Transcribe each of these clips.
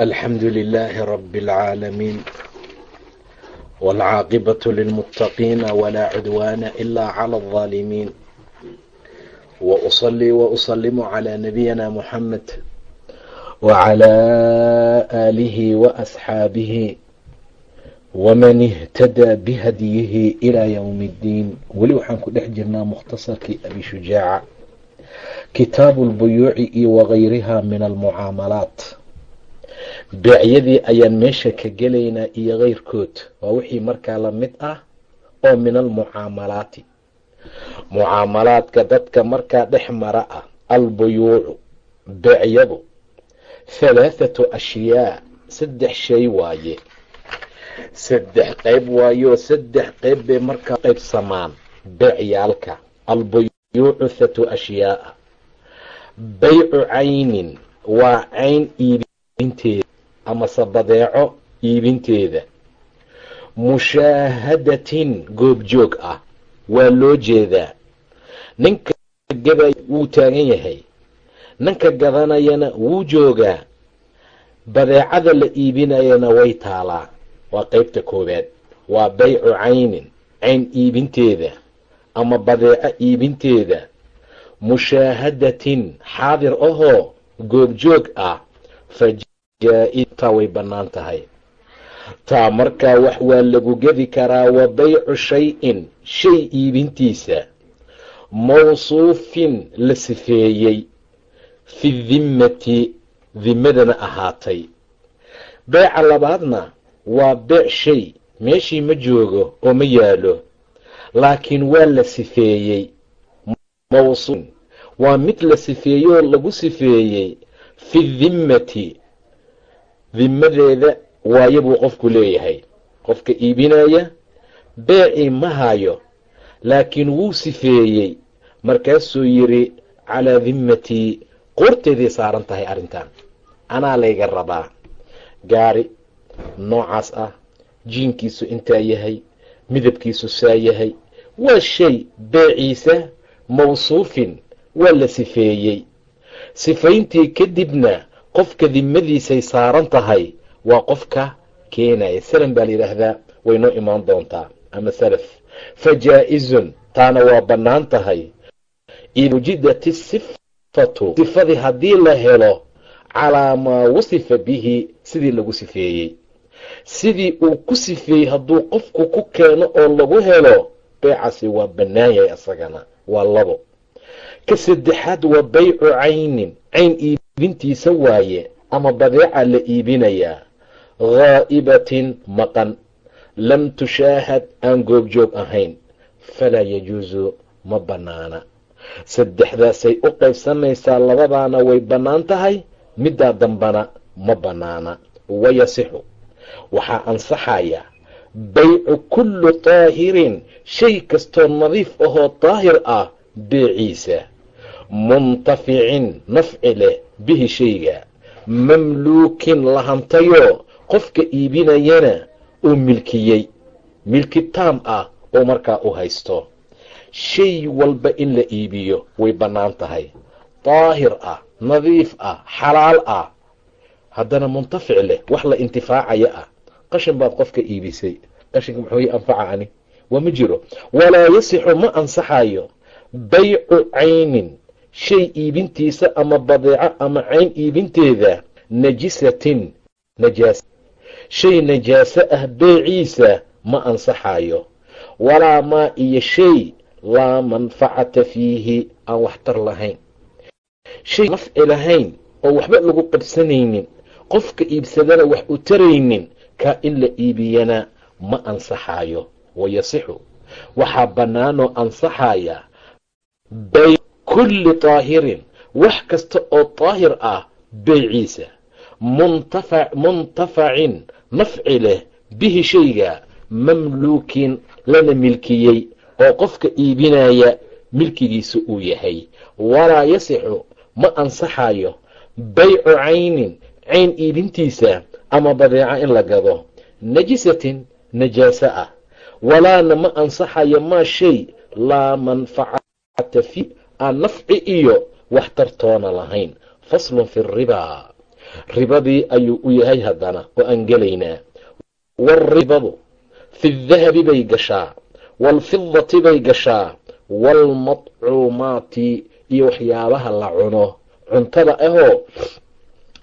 الحمد لله رب العالمين والعاقبة للمتقين ولا عدوان إلا على الظالمين وأصلي وأسلم على نبينا محمد وعلى آله وأصحابه ومن اهتدى بهديه إلى يوم الدين weli waxaan ku dhex jirnaa mukhtasarkii abi shujaaca kitaabu اlbuyuuci iyo wagayriha min almucaamalaat beecyadii ayaan meesha ka gelaynaa iyo keyrkood. Waa wixii markaa la mid ah oo min almucaamalaati mucaamalaadka dadka markaa dhex mara ah albuyuucu beecyadu halaathatu ashyaa saddex shay waaye. Saddex qeyb waayeoo saddex qeyb bay markaa qaybsamaan beecyaalka albuyuucu thatu ashyaaa baycu caynin waa cayn iibinteeda amase badeeco iibinteeda. Mushaahadatin goobjoog ah waa loo jeedaa. Ninka gada wuu taagan yahay ninka gadanayana wuu joogaa. Badeecada la iibinayana way taalaa. Waa qeybta koowaad. Waa baycu caynin cayn iibinteeda ama badeeco iibinteeda. Mushaahadatin xaadir ahoo goobjoog ah. Fa jaa-taa way bannaan tahay. Taa markaa wax waa lagu gedi karaa wa baycu shay-in shay iibintiisa mawsuufin la sifeeyey fi dimmati dimadana ahaatay. Beeca labaadna waa beec shay meeshii ma joogo oo ma yaalo laakiin waa la sifeeyey. Mawsuufin waa mid la sifeeyey oo lagu sifeeyey fi dimmati dimadeeda waayo buu qofku leeyahay. Qofka iibinaya beecii ma hayo laakiin wuu sifeeyey. Markaasuu yidhi calaa dimmatii qoorteeday saaran tahay arrintan. Anaa layga rabaa. Gaari noocaas ah jiinkiisu intaa yahay midabkiisu saa yahay waa shay beeciisa mawsuufin waa la sifeeyey. Sifayntii kadibna qofka dimadiisay saaran tahay waa qofka keenaya. Salam baa la yidhaahdaa way noo imaan doontaa. Ama salaf. Fa jaa-izun taana waa bannaan tahay. Id wujidat isifatu sifadii haddii la helo calaa maa wasifa bihi sidii lagu sifeeyey. Sidii uu ku sifeeyey hadduu qofku ku keeno oo lagu helo beecasi waa bannaan yahay isagana waa labo. Ka saddexaad waa baycu caynin cayn iibintiisa waaye ama badeeca la iibinayaa haa'ibatin maqan lam tushaahad aan goobjoog ahayn falaa yajuusu ma bannaana. Saddexdaasay u qaybsamaysaa labadaana way bannaan tahay middaa dambana ma bannaana. Wayasixu waxaa ansaxaya baycu kulli daahirin shay kastoo nadiif ahoo daahir ah beeciisa muntaficin nafci leh bihi shayga. Mamluukin lahantayoo qofka iibinayana uu milkiyey. Milki taam ah oo markaa u haysto. Shay walba in la iibiyo way bannaan tahay. Daahir ah nadiif ah xalaal ah. Haddana muntafic leh wax la intifaacaya ah. Qashin baad qofka iibisay. Qashinka muxuu anfaca ani. Waa ma jiro. Walaa yasixu ma ansaxayo baycu caynin shay iibintiisa ama badeeco ama cayn iibinteeda najisatin najaas. Shay najaaso ah beeciisa ma ansaxayo walaa maa iyo shay laa manfacata fiihi aan waxtar lahayn. Shay nafci lahayn oo waxba lagu qabsanaynin qofka iibsadana wax u taraynin kaa in la iibiyana ma ansaxayo wayasixu waxaa bannaanoo ansaxaya bay kulli daahirin wax kasta oo daahir ah beyciisa muntafa muntafacin nafci leh bihi shayga mamluukin lana milkiyey oo qofka iibinaya milkigiisa uu yahay. Walaa yasixu ma ansaxayo baycu caynin cayn iibintiisa ama badeeco in la gado. Najisatin najaaso ah. Walaana ma ansaxayo maa shay laa manfacata fi aan nafci iyo wax tartoona lahayn. Faslun fi ribaa ribadii ayuu u yahay haddana oo aan gelaynaa. Waalribadu fi dahabi bay gashaa waalfidati bay gashaa waalmadcuumaati iyo waxyaabaha la cuno. Cuntada ahoo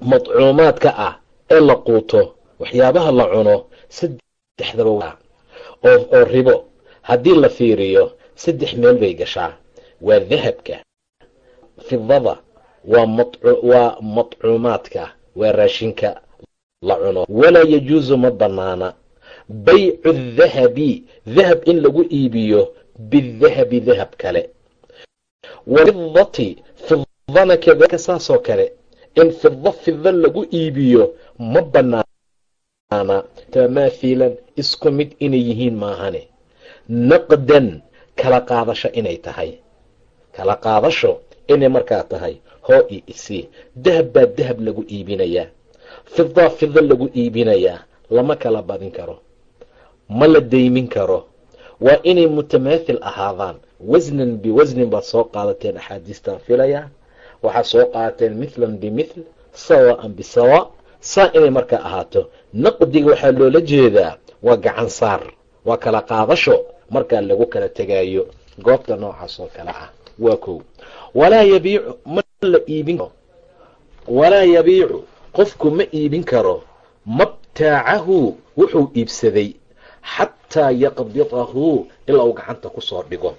madcuumaadka ah ee la quuto waxyaabaha la cuno saddexdaba oo ribo. Haddii la fiiriyo saddex meel bay gashaa waa dahabka. Fidada waa madcuumaadka waa raashinka la cuno. Walaa yajuusu ma bannaana baycu dahabi dahab in lagu iibiyo bidahabi dahab kale. Wafidati fidana kadaka saasoo kale. In fida fida lagu iibiyo ma banaana. Tamaahilan isku mid inay yihiin maahane. Naqdan kala qaadasho inay tahay kala qaadasho inay markaa tahay hoo i isi dahab baa dahab lagu iibinayaa fida lagu iibinayaa lama kala badin karo. Ma la daymin karo. Waa inay mutamaathil ahaadaan. Wasnan biwasnin baad soo qaadateen axaadiistaan filayaa waxaad soo qaadateen mithlan bimithl sawaan bisawa saa inay markaa ahaato. Naqdiga waxaa loola jeedaa waa gacan saar waa kala qaadasho markaa lagu kala tegaayo. Goobta noocaas oo kale ah waa kow. Walaa yabiicu ma la iibin karo. Walaa yabiicu qofku ma iibin karo. Mabtaacahu wuxuu iibsaday. Xataa yaqbidahu ilaa uu gacanta ku soo dhigo.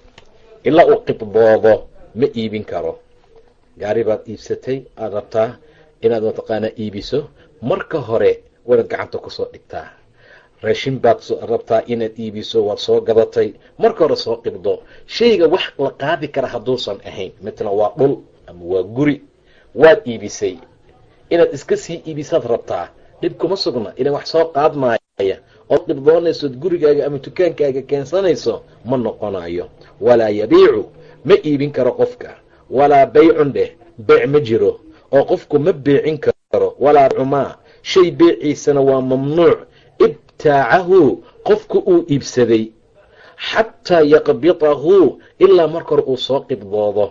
Ilaa uu qibdoodo ma iibin karo. Gaari baad iibsatay aada rabtaa inaad mataqaanaa iibiso. Marka hore waad gacanta ku soo dhigtaa raashin baad rabtaa inaad iibiso waad soo gadatay marka hore soo qibdo. Shayga wax la qaadi kara hadduusan ahayn. Matala waa dhul ama waa guri waad iibisay. Inaad iska sii iibisaad rabtaa. Dhib kuma sugna inaa wax soo qaadmaaya ood qibdoonaysood gurigaaga ama dukaankaaga keensanayso ma noqonayo walaa yabiicu ma iibin karo qofka. Walaa baycun dheh beyc ma jiro. Oo qofku ma beecin karo. Walaa cumaa shay beeciisana waa mamnuuc ibtaacahu qofku uu iibsaday xataa yaqbidahu ilaa marka hore uu soo qibdoodo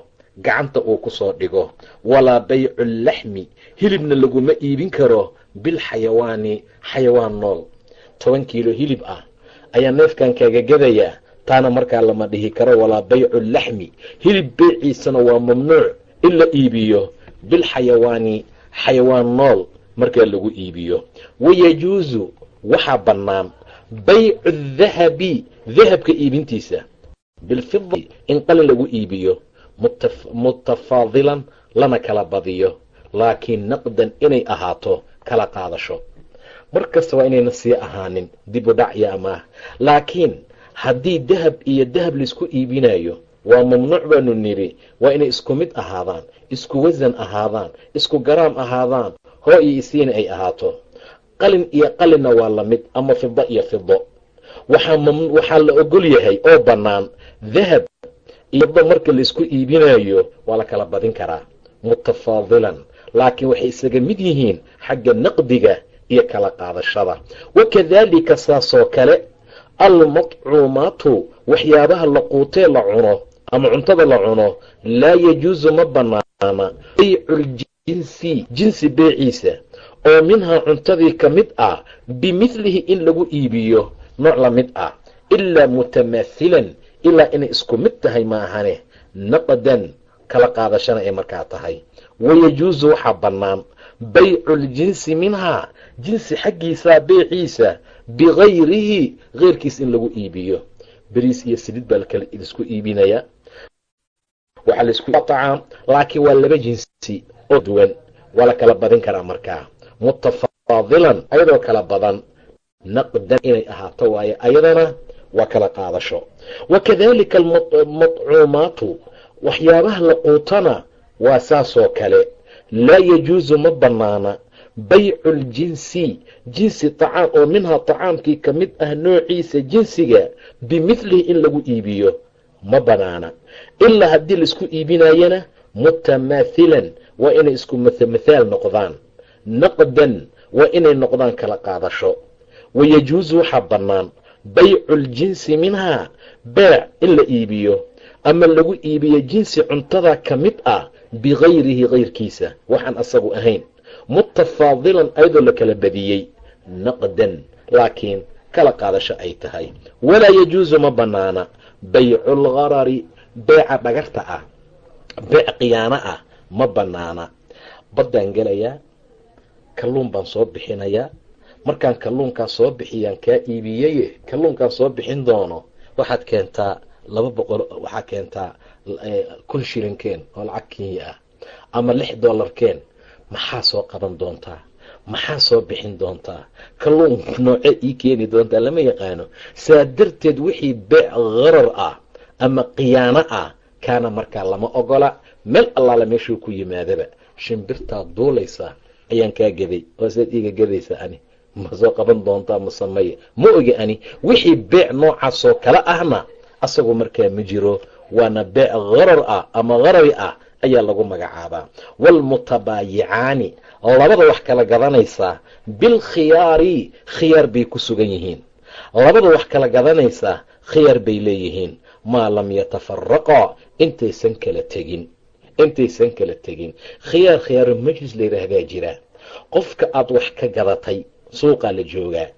gacanta uu ku soo dhigo. Walaa baycu laxmi hilibna laguma iibin karo bilxayawaani xayawaan nool. Toban kiilo hilib ah ayaa neefkan kaaga gadayaa taana markaa lama dhihi karo walaa baycu laxmi hilib beeciisana waa mamnuuc in la iibiyo bilxayawaani xayawaan nool markaa lagu iibiyo. Wayajuusu waxaa bannaan baycu dahabi dahabka iibintiisa. Bilfida in qalin lagu iibiyo mutafaadilan lana kala badiyo. Laakiin naqdan inay ahaato kala qaadasho. Mar kasta waa inayna sii ahaanin dib u dhac iyo amaah laakiin haddii dahab iyo dahab la isku iibinayo waa mamnuuc baanu nidhi waa inay isku mid ahaadaan isku wasan ahaadaan isku garaam ahaadaan hoo iyo isiina ay ahaato qalin iyo qalinna waa la mid ama fido iyo fido waxaa la ogol yahay oo bannaan dahab iyo fido marka la isku iibinayo waa la kala badin karaa mutafaadilan. Laakiin waxay isaga mid yihiin xagga naqdiga iyo kala qaadashada. Wakadaalika saasoo kale almadcuumaatu waxyaabaha la quutee la cuno ama cuntada la cuno laa yajuusu ma banaana bayculjinsi jinsi beeciisa oo minhaa cuntadii ka mid ah bimidlihi in lagu iibiyo nooc la mid ah ilaa mutamaathilan ilaa inay isku mid tahay ma ahane naqdan kala qaadashana ay markaa tahay. Wayajuusu waxaa bannaan bayculjinsi minhaa jinsi xaggiisaa beeciisa bigayrihi keyrkiis in lagu iibiyo. Beriis iyo silid baa lakala isku iibinayaa waxaa la isku tacaam laakiin waa laba jinsi oo duwan waa la kala badin karaa markaa mutafaadilan ayadoo kala badan naqdan inay ahaato waaye ayadana waa kala qaadasho. Wakadalika almadcuumaatu waxyaabaha la quutana waa saasoo kale. Laa yajuusu ma bannaana baycu ljinsi jinsi tacaam oo minhaa tacaamkii ka mid ah noociisa jinsiga bimidlihi in lagu iibiyo ma banaana ilaa haddii la isku iibinayana mutamaathilan waa inay isku mathaal noqdaan naqdan waa inay noqdaan kala qaadasho. Wayajuusu waxaa bannaan baycu ljinsi minhaa beec in la iibiyo. Ama lagu iibiyo jinsi cuntada ka mid ah bigayrihi kayrkiisa waxaan asagu ahayn. Mutafaadilan ayadoo la kala badiyey naqdan laakiin kala qaadasho ay tahay. Walaa yajuusu ma banaana baycu lgarari beeca dhagarta ah beec khiyaano ah ma banaana baddaan gelayaa kalluun baan soo bixinayaa. Markaan kalluunkaa soo bixiyaan kaa iibiyeye kalluunkaan soo bixin doono waxaad keentaa laba boqol waxaa keentaa kun shilinkeen oo lacag kenya ah ama lix dollarkeen maxaa soo qaban doontaa? Maxaa soo bixin doontaa? Kalluun noocee ii keeni doontaa lama yaqaano. Saa darteed wixii beec harar ah ama khiyaano ah kaana markaa lama ogola. Meel allaala meeshuu ku yimaadaba. Shimbirtaa duulaysa ayaan kaa gaday oo sidaad iiga gadaysa ani ma soo qaban doontaa masameye ma ogi ani wixii beec noocaasoo kale ahna asagu markaa ma jiro waana beec harar ah ama harari ah ayaa lagu magacaabaa. Waalmutabaayicaani labada wax kala gadanaysaa bilkhiyaari khiyaar bay ku sugan yihiin. Labada wax kala gadanaysaa khiyaar bay leeyihiin. Maa lam yatafaraqa intaysan kala tegin intaysan kala tegin. Khiyaar khiyaaru majlis la yidhaahdaa jira qofka aada wax ka gadatay suuqaa la joogaa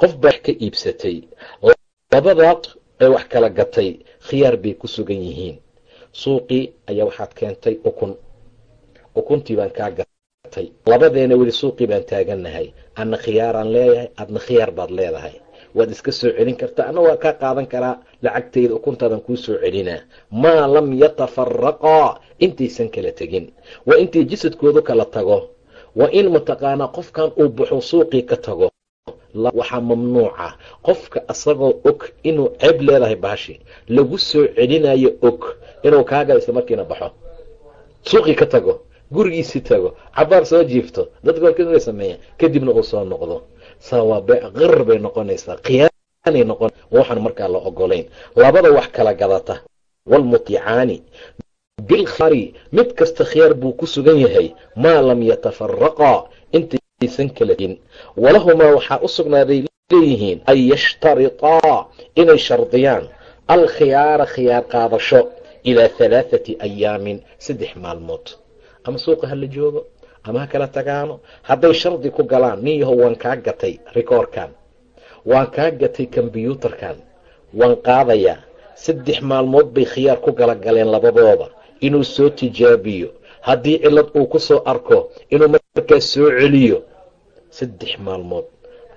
qof baa wax ka iibsatay labadaad ee wax kala gatay khiyaar bay ku sugan yihiin. Suuqii ayaa waxaad keentay ukun. Ukuntii baan kaa gatay. Labadeena weli suuqii baan taagannahay adna khiyaaraan leeyahay adna khiyaar baad leedahay. Waad iska soo celin kartaa. Ana waa kaa qaadan karaa lacagtayda ukuntaadan kuu soo celinaa maa lam yatafaraqaa intaysan kala tegin. Waa intay jasadkoodu kala tago waa in mataqaanaa qofkan uu baxo suuqii ka tago waxaa mamnuuca qofka asagoo og inuu ceeb leedahay baashi lagu soo celinayo og inuu kaaga isla markiina baxo. Suuqii ka tago gurigiisii tago cabaar soo jiifto dadka walkay sameeya kadibna uu soo noqdo. Saa waa bee qirar bay noqonaysaa khiyaanay noqon waxaan markaa la ogolayn labada wax kala gadata waalmuticaani bilkhari mid kasta khiyaar buu ku sugan yahay maa lam yatafaraqaa intaysan kala tegin walahumaa waxaa u sugnaaday leeyihiin an yashtaritaa inay shardiyaan alkhiyaara khiyaar qaadasho ilaa halaathati ayaamin saddex maalmood ama suuqa ha la joogo ama ha kala tagaano hadday shardi ku galaan nin yahow waan kaa gatay rikoorkan waan kaa gatay kombyuutarkan waan qaadayaa saddex maalmood bay khiyaar ku gala galeen labadooda inuu soo tijaabiyo. Haddii cillad uu ku soo arko inuu markaas soo celiyo saddex maalmood.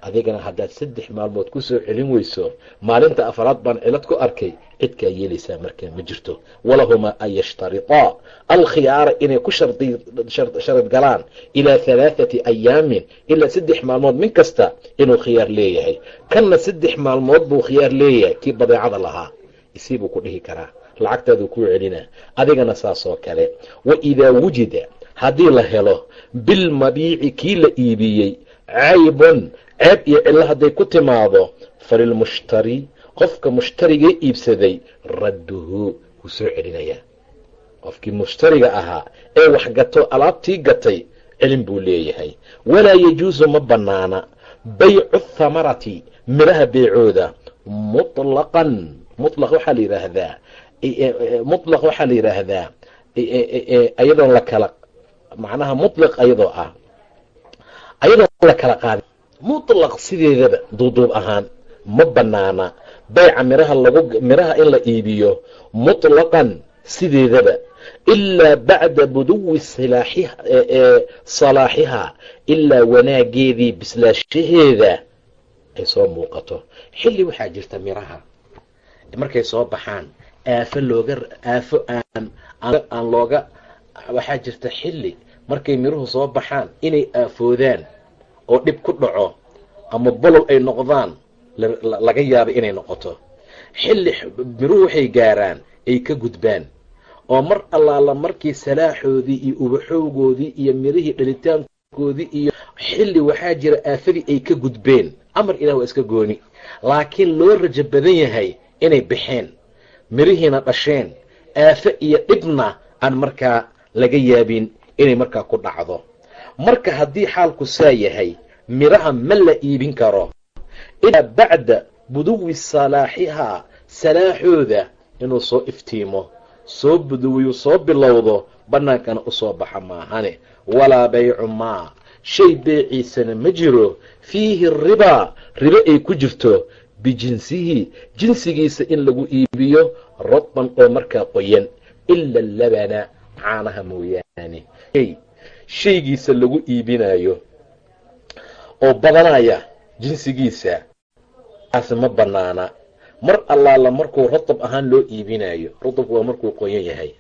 Adigana haddaad saddex maalmood ku soo celin weyso maalinta afraad baan cilad ku arkay cidkaa yeelaysaa markaa ma jirto. Walahumaa an yashtaritaa alkhiyaara inay ku sharid galaan ilaa halaathati ayaamin ilaa saddex maalmood min kasta inuu khiyaar leeyahay. Kanna saddex maalmood buu khiyaar leeyahay kii badeecada lahaa. Isii buu ku dhihi karaa lacagtaaduu kuu celinaa. Adigana saasoo kale wa idaa wujida haddii la helo bilmabiici kii la iibiyey caybun ceeb iyo cillo hadday ku timaado falilmushtari qofka mushtarigee iibsaday radduhu wuu soo celinayaa. Qofkii mushtariga ahaa ee wax gato alaabtii gatay celin buu leeyahay. Walaa yajuusu ma bannaana baycu thamarati midhaha beecooda mutlaqan. Mutlaq waxaa la yidhaahdaa mutlaq waxaa la yidhaahdaa ayadoon la kala macnaha mutlaq ayadoo ah ayadoon la kala qaadin mutlaq sideedaba duuduub ahaan ma banaana bayca miraha lagu miraha in la iibiyo mutlaqan sideedaba ilaa bacda buduwi silaaxiha salaaxihaa ilaa wanaageedii bislaashaheeda ay soo muuqato. Xilli waxaa jirta miraha markay soo baxaan aafo looga aafo aan aan looga waxaa jirta xilli markay miruhu soo baxaan inay aafoodaan oo dhib ku dhaco ama bolol ay noqdaan laga yaaba inay noqoto. Xilli miruhu waxay gaaraan ay ka gudbaan. Oo mar allaala markii salaaxoodii iyo ubaxowgoodii iyo mirihii dhalitaankoodii iyo xilli waxaa jira aafadii ay ka gudbeen. Amar ilah waa iska gooni. Laakiin loo rajo badan yahay inay baxeen mirihiina dhasheen aafo iyo dhibna aan markaa laga yaabin inay markaa ku dhacdo. Marka haddii xaalku saa yahay miraha ma la iibin karo. Ilaa bacda buduwi salaaxihaa salaaxooda inuu soo iftiimo soo buduwiyu soo bilowdo bannaankana u soo baxa maahane. Walaa baycu maa shay beeciisana ma jiro. Fiihi ribaa ribo ay ku jirto bijinsihi jinsigiisa in lagu iibiyo radban oo markaa qoyan ila labana caanaha mooyaane shaygiisa lagu iibinayo oo badanaya jinsigiisa kaasi ma banaana mar allaala markuu ratab ahaan loo iibinayo ratabku waa markuu qoyan yahay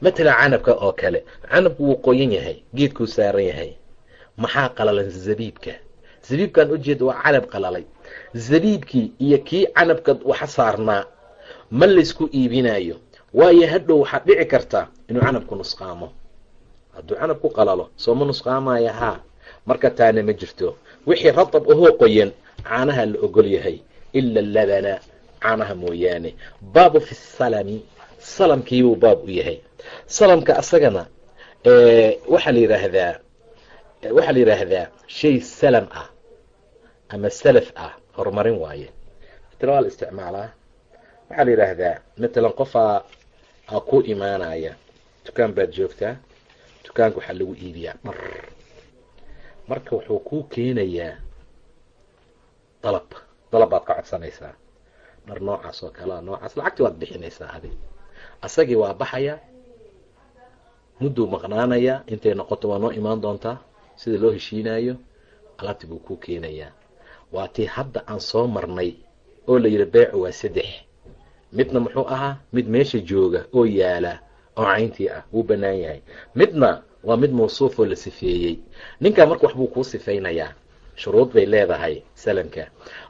matalan canabka oo kale canabku wuu qoyan yahay geedkuu saaran yahay maxaa qalalan zabiibka zabiibkan ujeeda waa canab qalalay zabiibkii iyo kii canabka waxa saarnaa ma laysku iibinayo waayo hadhow waxaad dhici karta inuu canabku nusqaamo. Hadduu canab ku qalalo sooma nusqaamaya haa marka taana ma jirto. Wixii ratab ahoo qoyan caanaha la ogol yahay. Ila labana caanaha mooyaane. Baabu fi salami salamkiibuu baab u yahay. Salamka asagana waxaa la yidhaahdaa waxaa la yidhaahdaa shay salam ah ama salaf ah horumarin waaye. Matala waa la isticmaalaa waxaa la yidhaahdaa matalan qofaa a ku imaanaya. Dukaan baad joogtaa dukaanka waxaa lagu iibiyaa. Dhar marka wuxuu kuu keenayaa dalab. Dalab baad ka codsanaysaa. Dhar noocaas oo kalea noocaas lacagtii waad bixinaysaa adi asagii waa baxayaa mudduu maqnaanayaa intay noqoto waa noo imaan doontaa sida loo heshiinayo alaabtii buu kuu keenayaa. Waa tii hadda aan soo marnay oo la yidhi beecu waa saddex midna muxuu ahaa mid meesha jooga oo yaalla oo cayntii ah wuu bannaan yahay. Midna waa mid mawsuuf oo la sifeeyey. Ninkaa marka waxbuu kuu sifaynayaa. Shuruud bay leedahay salamka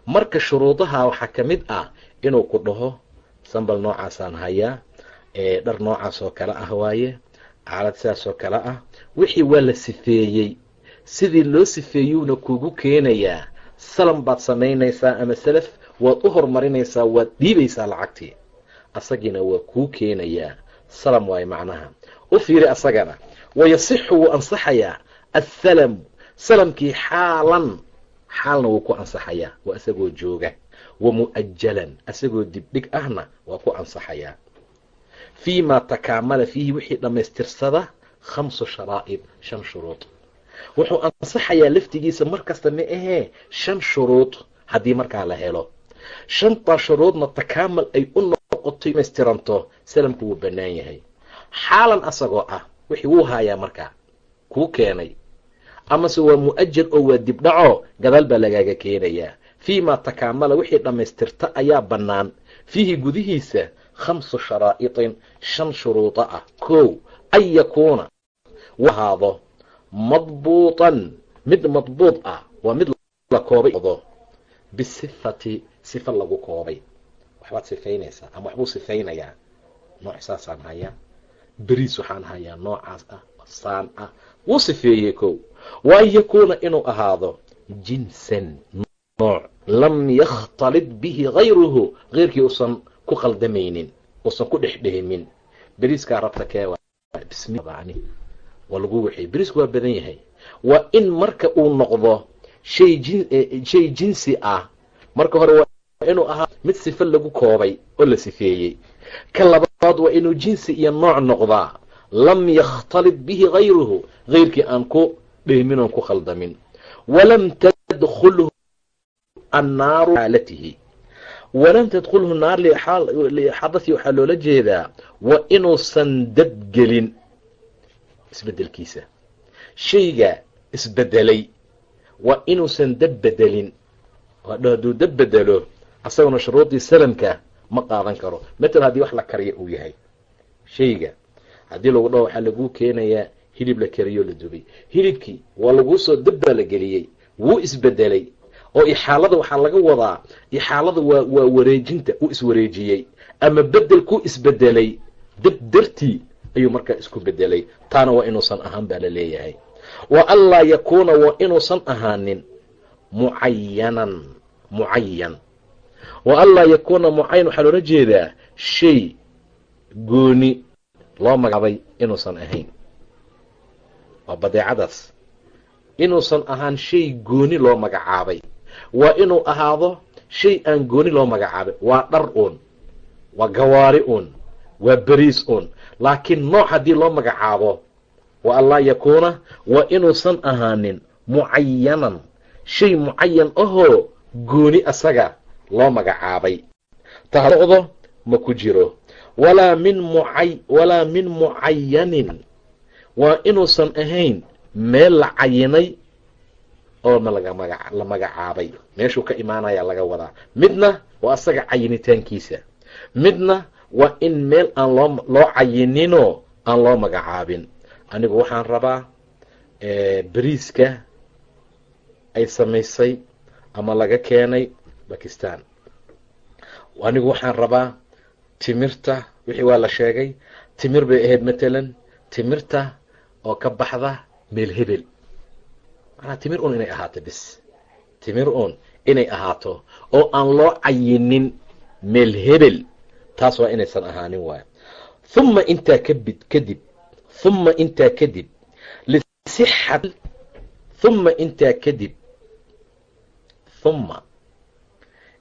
marka shuruudaha waxaa ka mid ah inuu ku dhaho sambal noocaasaan hayaa dhar noocaas oo kale ah waaye xaalad sidaas oo kale ah wixii waa la sifeeyey. Sidii loo sifeeyuuna kugu keenayaa salam baad samaynaysaa ama salaf waad u horumarinaysaa waad dhiibaysaa lacagtii. Asagiina waa kuu keenayaa. Salam waaye macnaha. U fiiri asagana. Wayasixu wuu ansaxayaa. Athalamu salamkii xaalan. Xaalna wuu ku ansaxayaa. Waa isagoo jooga. Wa mu'ajalan isagoo dibdhig ahna waa ku ansaxayaa. Fii maa takaamala fiihi wixii dhammaystirsada khamsu sharaa'id shan shuruud. Wuxuu ansaxayaa laftigiisa mar kasta ma ahee shan shuruud haddii markaa la helo shantaa shuruudna takaamal ay u noqotay dhamaystiranto salamku wuu bannaan yahay. Xaalan asagoo ah wixii wuu haayaa markaa kuu keenay. Amase waa mu'ajal oo waa dibdhaco gadaal baa lagaaga keenayaa. Fii maa takaamala wixii dhammaystirta ayaa bannaan. Fiihi gudihiisa khamsu sharaa'itin shan shuruudo ah. Kow an yakuuna ahaado madbuutan. Mid madbuud ah waa mid la koobay. Bisifati sifa lagu koobay. Waxbaad sifaynaysaa ama waxbuu sifaynayaa? Nooc saasaan hayaa. Beriis waxaan hayaa noocaas ah saan ah. Wuu sifeeyey kow. Wa yakuuna inuu ahaado jinsan nooc. Lam yakhtalid bihi hayruhu keyrkii uusan ku qaldamaynin uusan ku dhexdhehimin beriiskaa rabta kee bismani waa lagu waxay beriisku waa badan yahay. Waa in marka uu noqdo shay jin shay jinsi ah marka hore inuu ahaa mid sife lagu koobay oo la sifeeyey. Ka labaad waa inuu jinsi iyo nooc noqdaa lam yakhtalid bihi hayruhu keyrkii aan ku dhehmin oon ku khaldamin. Walam tadkulhu annaaru xaalatihi. Walam tadkulhu naar lixadasi waxaa loola jeedaa waa inuusan dabgelin isbedelkiisa shayga isbedelay waa inuusan dab bedelin. Hadduu dab bedelo asaguna shuruudii salamka ma qaadan karo. Matal haddii wax la kariyo uu yahay. Shayga haddii lagu dhaho waxaa laguu keenayaa hilib la kariyo la dubay. Hilibkii waa laguu soo dab baa la geliyey. Wuu isbedelay oo ixaalada waxaa laga wadaa ixaalada waa waa wareejinta uu iswareejiyey. Ama bedel ku isbedelay dab dartii ayuu markaa isku bedelay taana waa inuusan ahaan baa la leeyahay. Wa anlaa yakuuna waa inuusan ahaanin mucayanan mucayan wa anlaa yakuuna mucayan waxaa loola jeedaa shay gooni loo magacaabay inuusan ahayn. Waa badeecadaas. Inuusan ahaan shay gooni loo magacaabay. Waa inuu ahaado shay aan gooni loo magacaabay. Waa dhar uun. Waa gawaari uun. Waa beriis uun. Laakiin nooc haddii loo magacaabo wa anlaa yakuuna waa inuusan ahaanin mucayanan shay mucayan ahoo gooni asaga loo magacaabay. Tadoqdo ma ku jiro. Walaa min mucay walaa min mucayanin waa inuusan ahayn meel la cayinay oo la magacaabay. Meeshuu ka imaanaya laga wadaa. Midna waa asaga cayinitaankiisa midna waa in meel aan loo cayininoo aan loo magacaabin. Anigu waxaan rabaa beriiska ay samaysay ama laga keenay bakistan anigu waxaan rabaa timirta wixii waa la sheegay timir bay ahayd matalan timirta oo ka baxda meel hebel. Macnaa timir un inay ahaato bis timir un inay ahaato oo aan loo cayinin meel hebel. Taas waa inaysan ahaanin waay. Huma intaa kabid kadib huma intaa kadib lisixat huma intaa kadib huma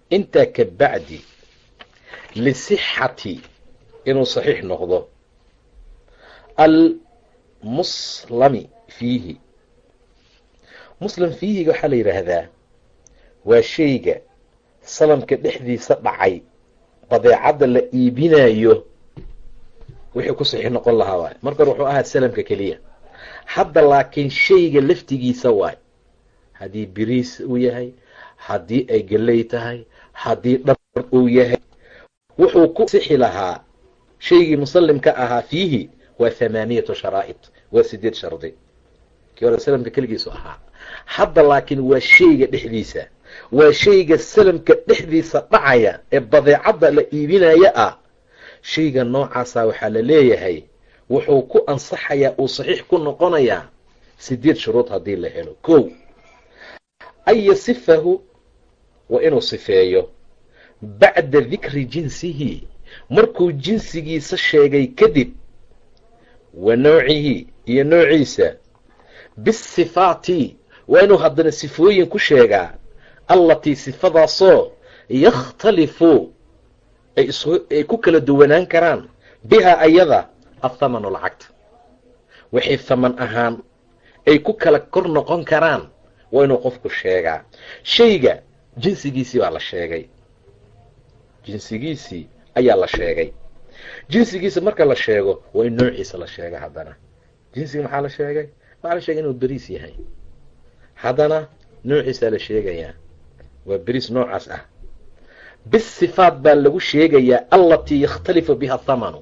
intaa ka bacdi lisixati inuu saxiix noqdo. Almuslami fiihi. Muslim fiihiga waxaa la yidhaahdaa waa shayga salamka dhexdiisa dhacay badeecadda la iibinayo wixii ku saxiix noqon lahaa waay marka hore wuxuu ahaa salamka keliya. Hadda laakiin shayga laftigiisa waay haddii beriis uu yahay haddii ay geley tahay haddii dhar uu yahay wuxuu ku sixi lahaa shaygii musallimka ahaa fiihi waa thamaaniyatu sharaa'id waa sideed shardi. Kii hore salamka keligiisu ahaa. Hadda laakiin waa shayga dhexdiisa waa shayga salamka dhexdiisa dhacaya ee badeecadda la iibinaya ah. Shayga noocaasa waxaa la leeyahay wuxuu ku ansaxayaa uu saxiix ku noqonayaa sideed shuruud haddii la helo. Kow an yasifahu waa inuu sifeeyo. Bacda dikri jinsihi markuu jinsigiisa sheegay kadib wa nawcihi iyo noociisa bisifaati waa inuu haddana sifooyin ku sheegaa. Allatii sifadaasoo yakhtalifu ay ku kala duwanaan karaan. Bihaa ayada athamanu lacagta. Waxay thaman ahaan ay ku kala kor noqon karaan waa inuu qofku sheegaa. Shayga jinsigiisii baa la sheegay. Jinsigiisii ayaa la sheegay. Jinsigiisa marka la sheego waa in noociisa la sheega haddana. Jinsiga maxaa la sheegay? Waxaa la sheegay inuu beriis yahay? Haddana noociisaa la sheegayaa. Waa beriis noocaas ah. Bisifaat baa lagu sheegayaa allatii yakhtalifu biha thamanu.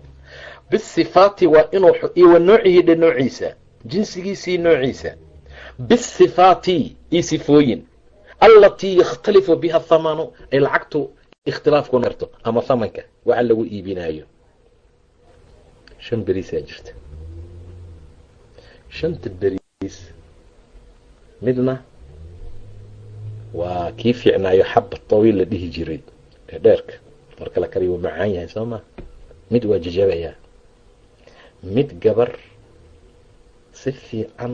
Bisifaati waa inuu wa noocihi dhe noociisa jinsigiisii noociisa bisifaati iyo sifooyin allatii yakhtalifu biha thamanu ay lacagtu ikhtilaaf ku nerto ama thamanka waxa lagu iibinaayo. Shan beriisaa jirta. Shanta beriis midna waa kii fiicnaayo xaba tawiil la dhihi jiray ee dheerka. Marka la kariyo wuu macaan yahay soo ma? Mid waa jajabayaa. Mid gabar si fiican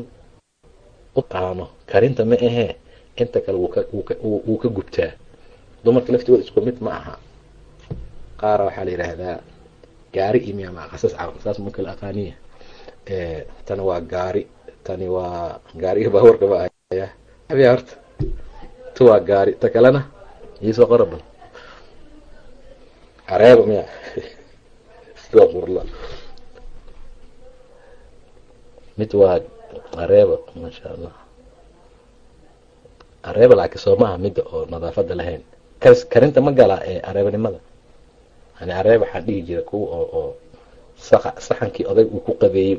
u qaano. Karinta ma ahee inta kale wuu ka gubtaa. Dumarka laftigooda isku mid ma aha. Qaara waxaa la yidhaahdaa gaari iyo miya maqasas saas mu kala aqaaniya. Tani waa gaari tani waa gaariga baawarka ma ahaya ya horta tu waa gaari ta kalena iisoo qorabal areeba miya astafurlah mid waa areeba maasha allah areeba laakiin soo ma aha midda oo nadaafada lahayn. Karinta ma galaa ee areebanimada yani areeb waxaan dhihi jira kuwa oo oo saxankii odag uu ku qabeeyey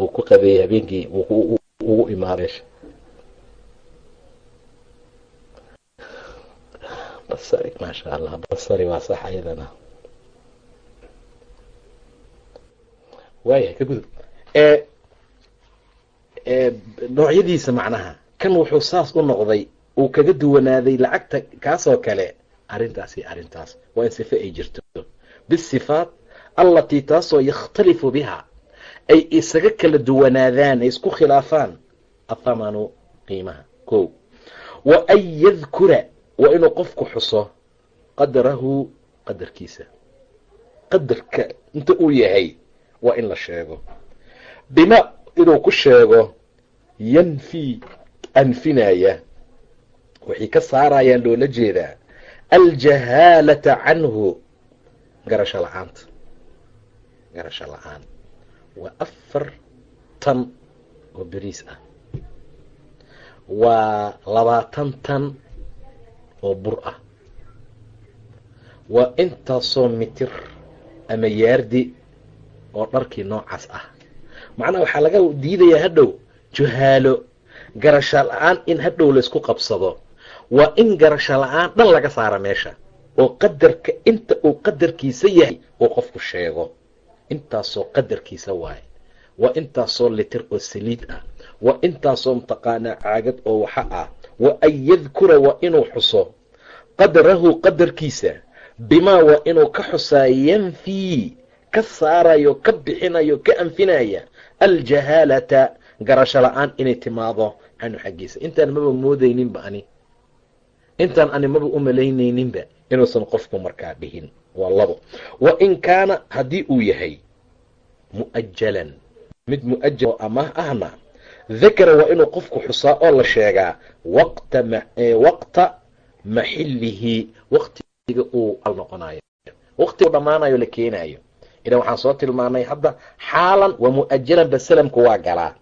uu ku qabeeyey habeenkii ugu imaadeesha basari maasha allah basari waa sax ayadana. Waayahay ka gudub. Noocyadiisa macnaha kan wuxuu saas u noqday uu kaga duwanaaday lacagta kaasoo kale. Arrintaas iyo arrintaas waa in sife ay jirto. Bisifaat allatii taasoo yakhtalifu biha ay isaga kala duwanaadaan ay isku khilaafaan. Athamanu qiimaha ko wa an yadkura waa inuu qofku xuso qadrahu qadarkiisa. Qadarka inta uu yahay waa in la sheego. Bima inuu ku sheego yanfi anfinaya waxay ka saarayaan loola jeedaa aljahaalata canhu garasho la'aanta garasho la'aan waa afar tan oo beriis ah waa labaatan tan oo bur ah waa intaasoo mitir ama yaardi oo dharkii noocaas ah macnaha waxaa laga diidayaa hadhow juhaalo garasho la'aan in hadhow laysku qabsado. Waa in garasho la'aan dhan laga saara meesha. Oo qadarka inta uu qadarkiisa yahay uu qofku sheego. Intaasoo qadarkiisa waaye. Waa intaasoo litir oo saliid ah. Waa intaasoo mataqaanaa caagad oo waxa ah. Wa an yadkura waa inuu xuso. Qadrahu qadarkiisa bimaa waa inuu ka xusaa yanfii ka saarayo ka bixinayo ka anfinaya aljahaalata garasho la'aan inay timaado canhu xaggiisa. Intaan maba moodayninba ani. Intaan ani maba u malaynayninba inuusan qofku markaa dhihin. Waa labo. Wa in kaana haddii uu yahay mu'ajalan mid mu'ajal oo amaah ahna dakara waa inuu qofku xusaa oo la sheegaa waqta waqta maxillihi waqtiga uu al noqonayo waqtiga u dhammaanayo la keenayo idan waxaan soo tilmaanay hadda xaalan waa mu'ajalan ba salamku waa galaa.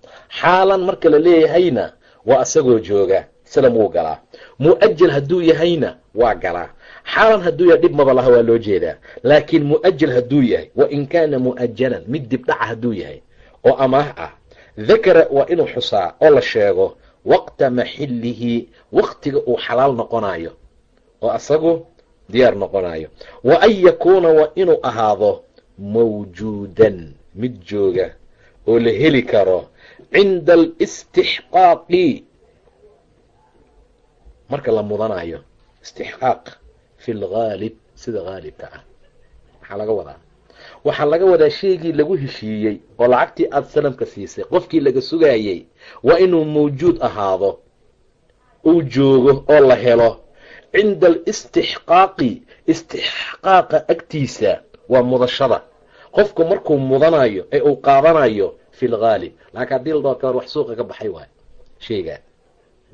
Xaalan marka la leeyahayna waa asagoo jooga salam wuu galaa. Mu'ajal hadduu yahayna waa galaa. Xaalan hadduu yahay dhib maba laha waa loo jeedaa. Laakiin mu'ajal hadduu yahay wa in kaana mu'ajalan mid dibdhaca hadduu yahay oo amaah ah. Dakara waa inuu xusaa oo la sheego waqta maxillihi waqtiga uu xalaal noqonayo oo asagu diyaar noqonayo wa an yakuuna waa inuu ahaado mawjuudan mid jooga oo la heli karo cinda alistixqaaqi marka la mudanayo istixqaaq fi lgaalib sida haalibka ah maxaa laga wadaa waxaa laga wadaa sheegii lagu heshiiyey oo lacagtii aada salamka siisay qofkii laga sugaayey waa inuu mawjuud ahaado uu joogo oo la helo cinda alistixqaaqi istixqaaqa agtiisa waa mudashada qofku markuu mudanayo ee uu qaadanayo fi lgaalib laakiin haddii la dhao kaar wax suuqa ka baxay waayo sheygaa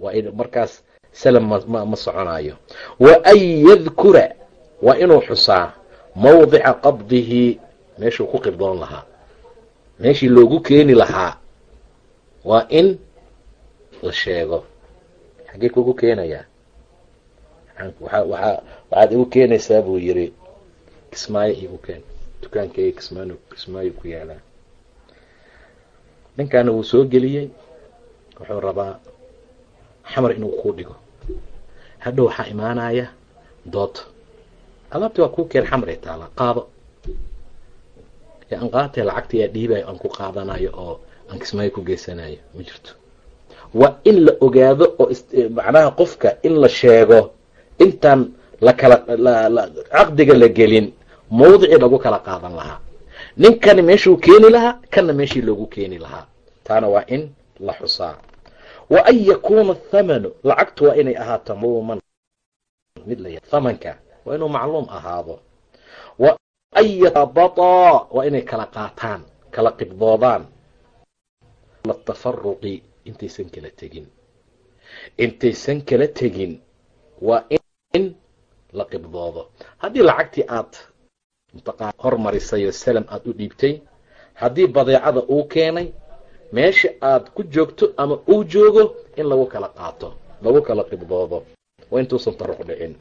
waa in markaas salam ma ma soconayo wa an yadkura waa inuu xusaa mawdica qabdihi meeshuu ku qibdoon lahaa meeshii loogu keeni lahaa waa in la sheego xaggee kugu keenayaa waa waa waxaad igu keenaysaa buu yiri kismaayo igu keen dukaankayga kismaan kismaayo ku yaalaa ninkaana wuu soo geliyey wuxuu rabaa xamar inuu kuu dhigo. Hadhow waxaa imaanaya dood. Alaabti waa kuu keen xamar ay taala qaado. Aan qaatee lacagta yaa dhiibayo aan ku qaadanayo oo aan kismaayo ku geysanayo ma jirto. Waa in la ogaado oo macnaha qofka in la sheego intaan lakala caqdiga la gelin mawdicii lagu kala qaadan lahaa ninkani meeshuu keeni lahaa kanna meeshii loogu keeni lahaa. Taana waa in la xusaa. Wa an yakuuna athamanu lacagtu waa inay ahaato muuman. Mid thamanka waa inuu macluum ahaado. Wa an yatabataa waa inay kala qaataan kala qibdoodaan. Tafaruqi intaysan kala tegin. Intaysan kala tegin waa in la qibdoodo. Haddii lacagtii aad hormarisay oo salam aada u dhiibtay. Haddii badeecada uu keenay meesha aad ku joogto ama uu joogo in lagu kala qaato lagu kala qibdoodo waa intuusan taruq dhicin.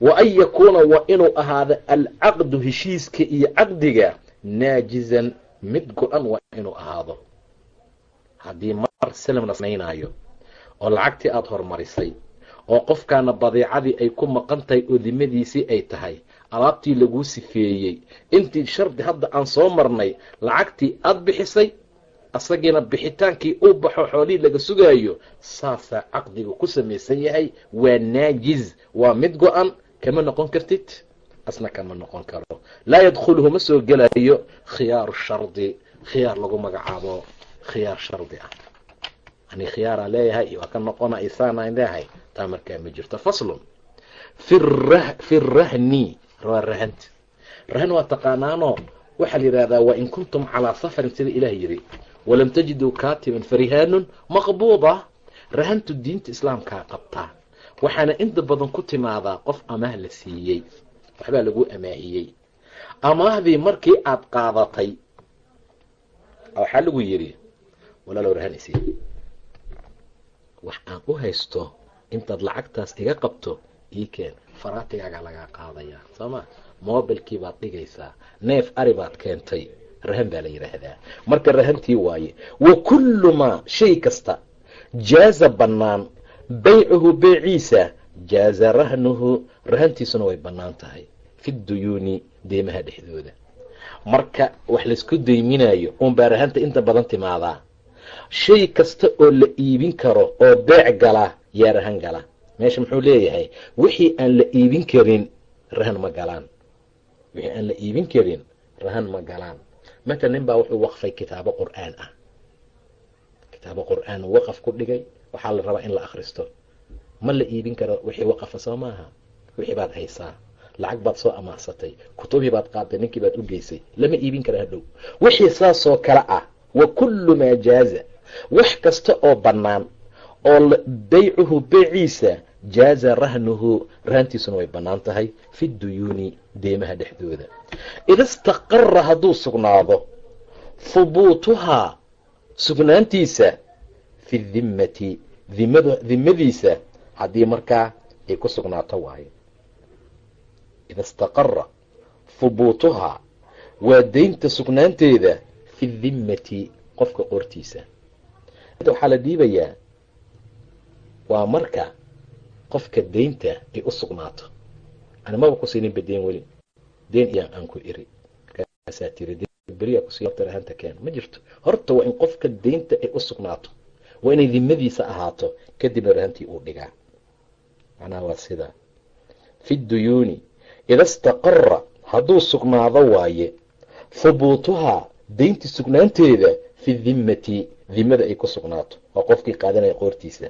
Wa an yakuuna waa inuu ahaado alcaqdu heshiiska iyo caqdiga naajizan mid go-an waa inuu ahaado. Haddii mar salam la samaynaayo oo lacagtii aada hormarisay oo qofkaana badeecadii ay ku maqan tahay oo dimadiisii ay tahay alaabtii laguu sifeeyey. Intii shardi hadda aan soo marnay lacagtii aada bixisay asagiina bixitaankii u baxo xoolihii laga sugaayo saasaa caqdigu ku samaysan yahay waa naajiz waa mid go-an kama noqon kartid asna kama noqon karo. Laa yadkhuluhu ma soo gelayo khiyaaru shardi khiyaar lagu magacaabo khiyaar shardi ah. Yani khiyaaraa leeyahay waa ka noqona isaanaan leeyahay taa markaa ma jirto. Faslun fi rahni waa rahanta rahan waa taqaanaanoo waxaa la yidhahdaa wain kuntum calaa safarin sida ilaah yidhi. Walam tajiduu kaatiban farihaanun maqbuuda. Rahantu diinta islaamkaa qabtaa. Waxaana inta badan ku timaadaa qof amaah la siiyey waxbaa lagu amaahiyey. Amaahdii markii aad qaadatay waxaa lagu yidhi walaalow rahan isi wax aan u haysto intaad lacagtaas iga qabto ii keen. Lagaa qaadayaa soo ma? Mobilkii baad dhigaysaa. Neef ari baad keentay. Rahan baa la yidhaahdaa marka rahantii waaye wa kullu maa shay kasta. Jaaza bannaan baycuhu beeciisa jaaza rahnuhu rahantiisuna way bannaan tahay. Fi duyuuni deemaha dhexdooda. Marka wax laysku dayminayo uunbaa rahanta inta badan timaadaa. Shay kasta oo la iibin karo oo beec gala yaa rahan gala meesha muxuu leeyahay wixii aan la iibin karin rahan ma galaan. Wixii aan la iibin karin rahan ma galaan. Mata nin baa wuxuu waqfay kitaabo qur'aan ah. Kitaabo qur'aan waqaf ku dhigay waxaa la rabaa in la akhristo. Ma la iibin karo wixii waqafa soo maaha. Wixii baad haysaa lacag baad soo amaansatay kutubii baad qaaday ninkii baad u geysay lama iibin kara hadhow. Wixii saasoo kale ah wa kullu maa jaaza. Wax kasta oo bannaan oo baycuhu beeciisa jaaza rahnuhu rahantiisuna way bannaan tahay fi duyuuni deemaha dhexdooda. Ida istaqara hadduu sugnaado hubuutuhaa sugnaantiisa fi dimmati dimada dimadiisa haddii markaa ay ku sugnaato waayo ida istaqara waa deynta sugnaanteeda fi dimmati qofka qortiisa. Waxaa la dhiibayaa waa marka qofka deynta ay u sugnaato ani maba ku siininba deen weli. Deen iyaa aan ku iri. Markaasaa tiri beriyaa kusiirahanta keen. Ma jirto. Horta waa in qofka deynta ay u sugnaato waa inay dimadiisa ahaato kadibna rahantii uu dhigaa. Macnaha waa sidaa fi duyuuni ida istaqara hadduu sugnaado waaye hubuutuhaa deynta sugnaanteeda fi dimmati dimada ay ku sugnaato waa qofkii qaadanaya qoortiisa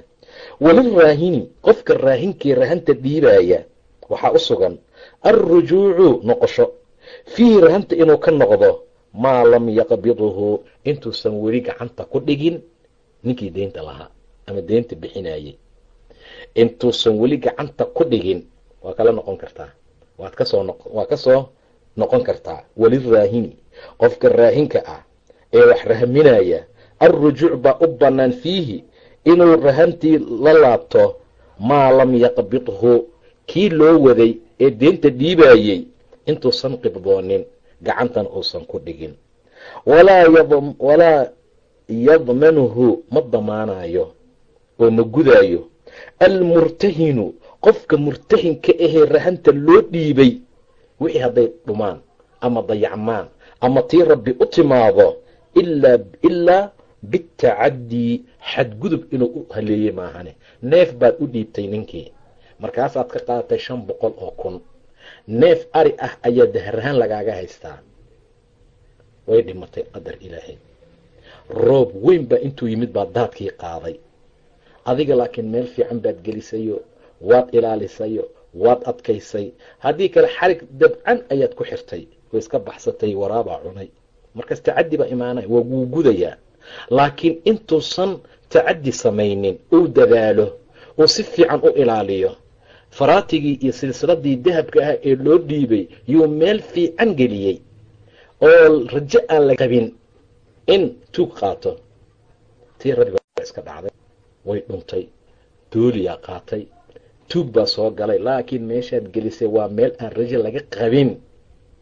waliraahini qofka raahinkii rahanta dhiibaaya waxaa u sugan alrujuucu noqosho fiihi rahanta inuu ka noqdo maa lam yaqbidhu intuusan weli gacanta ku dhigin ninkii deynta lahaa ama deynta bixinayay. Intuusan weli gacanta ku dhigin waa kala noqon kartaa waad ka soo waa ka soo noqon kartaa waliraahini qofka raahinka ah ee wax rahminaya alrujuuc baa u bannaan fiihi inuu rahantii la laabto maa lam yaqbidhu kii loo waday ee deenta dhiibaayey intuusan qibdoonin gacantan uusan ku dhigin. Walaa yadmanuhu ma damaanayo oo ma gudaayo. Almurtahinu qofka murtahinka ahee rahanta loo dhiibay wixii hadday dhumaan ama dayacmaan ama tii rabbi u timaado ilaa bitacadii xadgudub inuu u haleeyey maahane. Neef baad u dhiibtay ninkii. Markaasaad ka qaadatay shan boqol oo kun. Neef ari ah ayaa daharahaan lagaaga haystaa. Way dhimatay qadar ilaahay. Roob weyn baa intuu yimid baa daadkii qaaday. Adiga laakiin meel fiican baad gelisayo waad ilaalisayo waad adkaysay. Haddii kale xarig dabcan ayaad ku xirtay. Way iska baxsatay waraabaa cunay. Markaas tacaddi baa imaanaya waa wuu gudayaa. Laakiin intuusan tacaddi samaynin uu dadaalo uu si fiican u ilaaliyo. Faraatigii iyo silsiladii dahabka ah ee loo dhiibay yuu meel fiican geliyey. Oo rajo aan la qabin in tuug qaato. Tii rabbi baa iska dhacday way dhuntay dooliyaa qaatay tuug baa soo galay laakiin meeshaad gelisay waa meel aan rajo laga qabin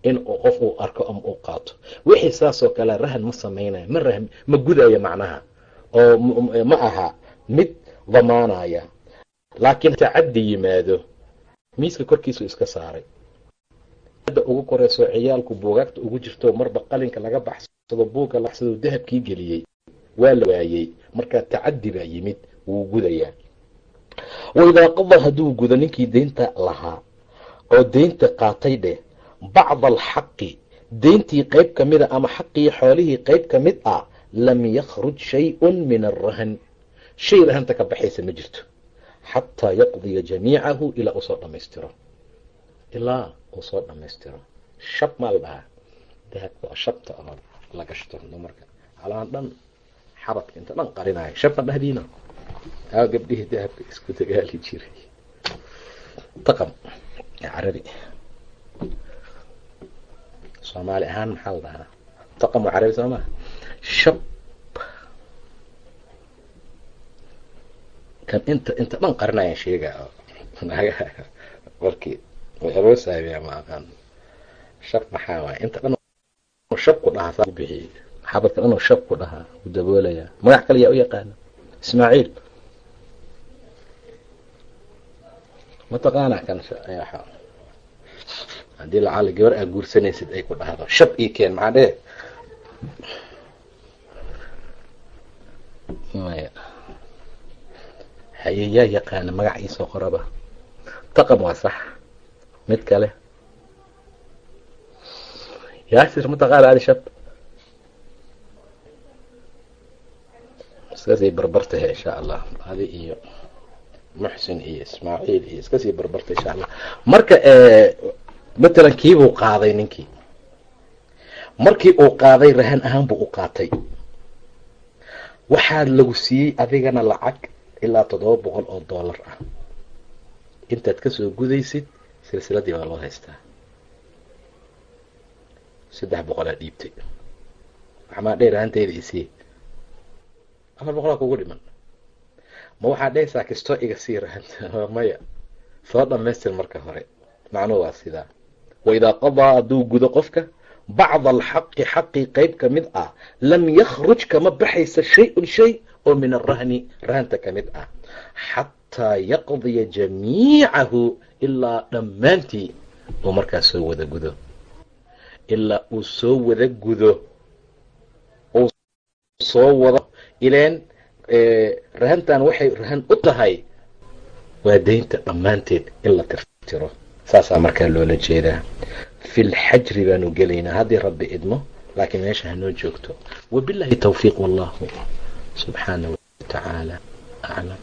in qof uu arko ama uu qaato. Wixii saasoo kale rahan ma samaynayo ma rahan ma gudaya macnaha oo ma aha mid damaanaya laakiin tacaddi yimaado miiska korkiisu iska saaray. Da ugu koreyso ciyaalku buugaagta ugu jirto marba qalinka laga baxsado buugga laxsado dahabkii geliyey waa la waayey. Markaa tacadi baa yimid wuu gudayaa. Waidaa qadaa hadduu gudo ninkii deynta lahaa oo deynta qaatay dheh bacda alxaqi deyntii qayb ka mida ama xaqii xoolihii qayb ka mid ah lam yakhruj shay-un min alrahan shay rahanta ka baxaysa ma jirto xataa yaqdiya jamiicahu ilaa uu soo dhammaystiro ilaa uu soo dhammaystiro shab maa la dhahaa dahabka waa shabta oo la gashto dumarka calaan dhan xabadka inta dhan qarinayo shabma dhahdiina aa gabdhihii dahabka isku dagaali jiray taqam carabi soomaali ahaan maxaa la dhahaa taqam waa carabi soo shab. Kan inta inta dhan qarinayaan sheega naagaha markii aroosaabiya ma aqaan shab maxaa waay inta dhan shab ku dhahaa saa bixiyey xabadka dhan shab ku dhahaa? U daboolaya. Magac kale yaa u yaqaana ismaaciil. Mataqaana kan haddii lacala gabar aa guursanaysid ay ku dhahdo. Shab ii keen maxaa dhee maya. Yaa yaqaana magac iisoo qoraba. Taqam waa sax. Mid kale. Yaasir mataqaana adi shab? Iskasii barbartahe insha allah. Adi iyo muxsin iyo ismaaciil iyo iskasii barbarta insha allah. Marka matalan kiibuu qaaday ninkii? Markii uu qaaday rahan ahaan buu u qaatay waxaa lagu siiyey adigana lacag ilaa toddoba boqol oo dollar ah. Intaad ka soo gudaysid silsiladii baa loo haystaa. Saddex boqolaa dhiibtay. Waxmaa dheer rahantayda isii afar boqolaa kugu dhiman. Ma waxaa dhehaysaa kastoo iga sii rahanta maya. Soo dhamaystir marka hore. Macnuhu waa sidaa. Waidaa qadaa hadduu gudo qofka bacda alxaqi xaqii qayb ka mid ah lam yakhruj kama baxaysa shay-un shay oo min arahni rahanta ka mid ah xataa yaqdiya jamiicahu ilaa dhammaantii uu markaas soo wada gudo ilaa uu soo wada gudo soo wado ileen rahantan waxay rahan u tahay waa deynta dhammaanteed in la tirtiro saasaa markaa loola jeedaa fi lxajri baanu gelaynaa haddii rabbi idmo laakiin meesha hanoo joogto wabillahi tawfiiq wallahu subxaanahu watacaala aclam